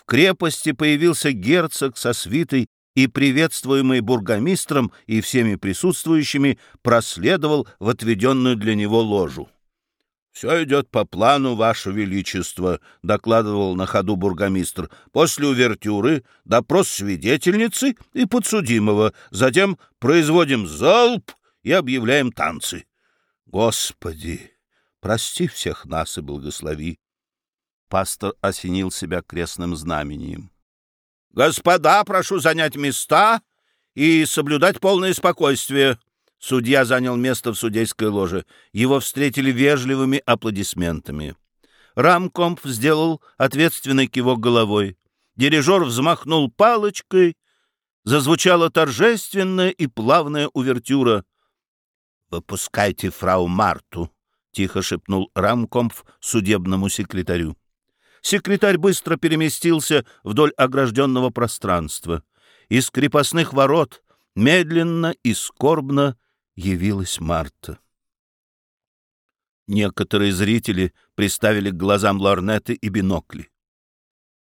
в крепости появился герцог со свитой и, приветствуемый бургомистром и всеми присутствующими, проследовал в отведенную для него ложу. — Все идет по плану, Ваше Величество, — докладывал на ходу бургомистр. — После увертюры допрос свидетельницы и подсудимого, затем производим залп и объявляем танцы. Господи, прости всех нас и благослови. Пастор осенил себя крестным знамением. — Господа, прошу занять места и соблюдать полное спокойствие, Судья занял место в судейской ложе. Его встретили вежливыми аплодисментами. Рамкомп сделал ответственный кивок головой. Дирижер взмахнул палочкой. Зазвучала торжественная и плавная увертюра. «Выпускайте фрау Марту», — тихо шепнул Рамкомп судебному секретарю. Секретарь быстро переместился вдоль огражденного пространства. Из крепостных ворот медленно и скорбно явилась Марта. Некоторые зрители приставили к глазам лорнеты и бинокли.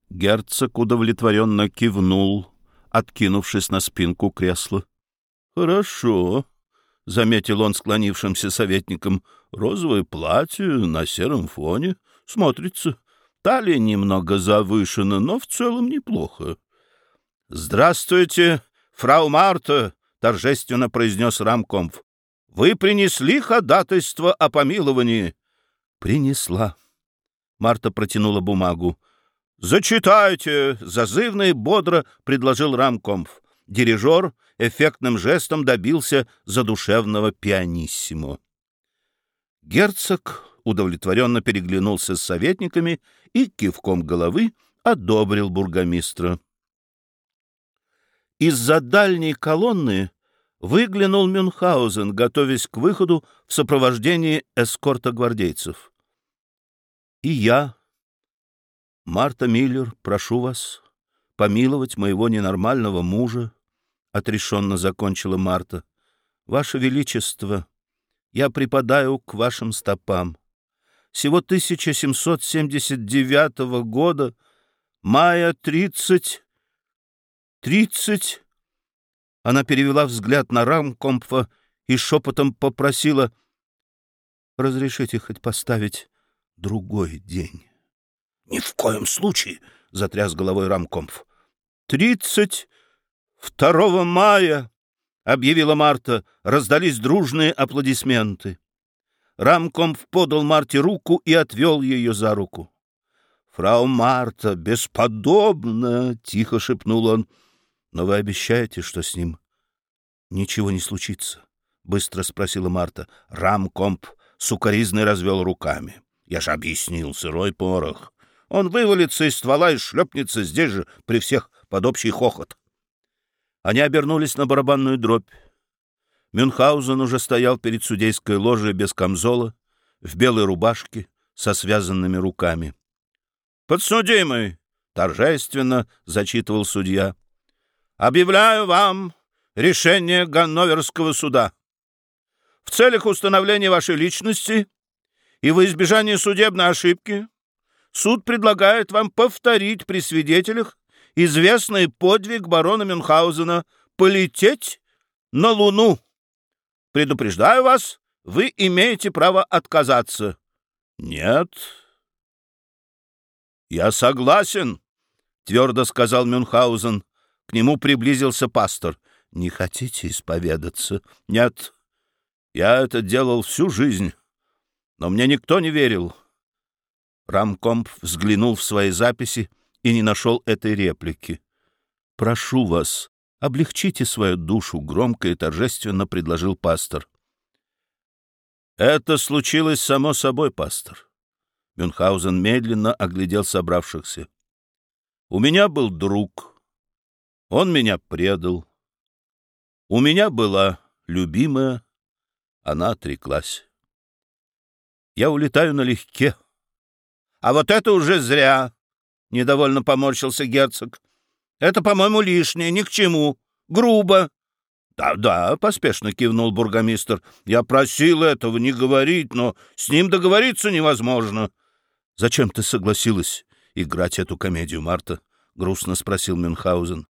Герцог удовлетворенно кивнул, откинувшись на спинку кресла. — Хорошо, — заметил он склонившимся советником, — розовое платье на сером фоне смотрится. Талия немного завышена, но в целом неплохо. — Здравствуйте, фрау Марта! торжественно произнес Рамкомф. «Вы принесли ходатайство о помиловании?» «Принесла». Марта протянула бумагу. «Зачитайте!» — зазывно и бодро предложил Рамкомф. Дирижер эффектным жестом добился задушевного пианиссимо. Герцог удовлетворенно переглянулся с советниками и кивком головы одобрил бургомистра. Из-за дальней колонны выглянул Мюнхгаузен, готовясь к выходу в сопровождении эскорта гвардейцев. «И я, Марта Миллер, прошу вас помиловать моего ненормального мужа», — отрешенно закончила Марта. «Ваше Величество, я припадаю к вашим стопам. Всего 1779 года, мая 30... 30... Она перевела взгляд на Рамкомпфа и шепотом попросила «Разрешите хоть поставить другой день». «Ни в коем случае!» — затряс головой Рамкомпф. «Тридцать второго мая!» — объявила Марта. Раздались дружные аплодисменты. Рамкомпф подал Марте руку и отвел ее за руку. «Фрау Марта, бесподобно!» — тихо шепнул он. Но вы обещаете, что с ним ничего не случится? — быстро спросила Марта. Рамкомп сукоризный развел руками. Я же объяснил, сырой порох. Он вывалится из ствола и шлепнется здесь же при всех под общий хохот. Они обернулись на барабанную дробь. Мюнхгаузен уже стоял перед судейской ложей без камзола, в белой рубашке, со связанными руками. «Подсудимый!» — торжественно зачитывал судья. Объявляю вам решение Ганноверского суда. В целях установления вашей личности и во избежание судебной ошибки суд предлагает вам повторить при свидетелях известный подвиг барона Мюнхгаузена полететь на Луну. Предупреждаю вас, вы имеете право отказаться. Нет. Я согласен, твердо сказал Мюнхгаузен. К нему приблизился пастор. «Не хотите исповедаться?» «Нет, я это делал всю жизнь, но мне никто не верил». Рамкомп взглянул в свои записи и не нашел этой реплики. «Прошу вас, облегчите свою душу», — громко и торжественно предложил пастор. «Это случилось само собой, пастор». Мюнхгаузен медленно оглядел собравшихся. «У меня был друг» Он меня предал. У меня была любимая, она отреклась. Я улетаю налегке. — А вот это уже зря! — недовольно поморщился герцог. — Это, по-моему, лишнее, ни к чему. Грубо. «Да, — Да-да, — поспешно кивнул бургомистр. — Я просил этого не говорить, но с ним договориться невозможно. — Зачем ты согласилась играть эту комедию, Марта? грустно спросил Мюнхгаузен.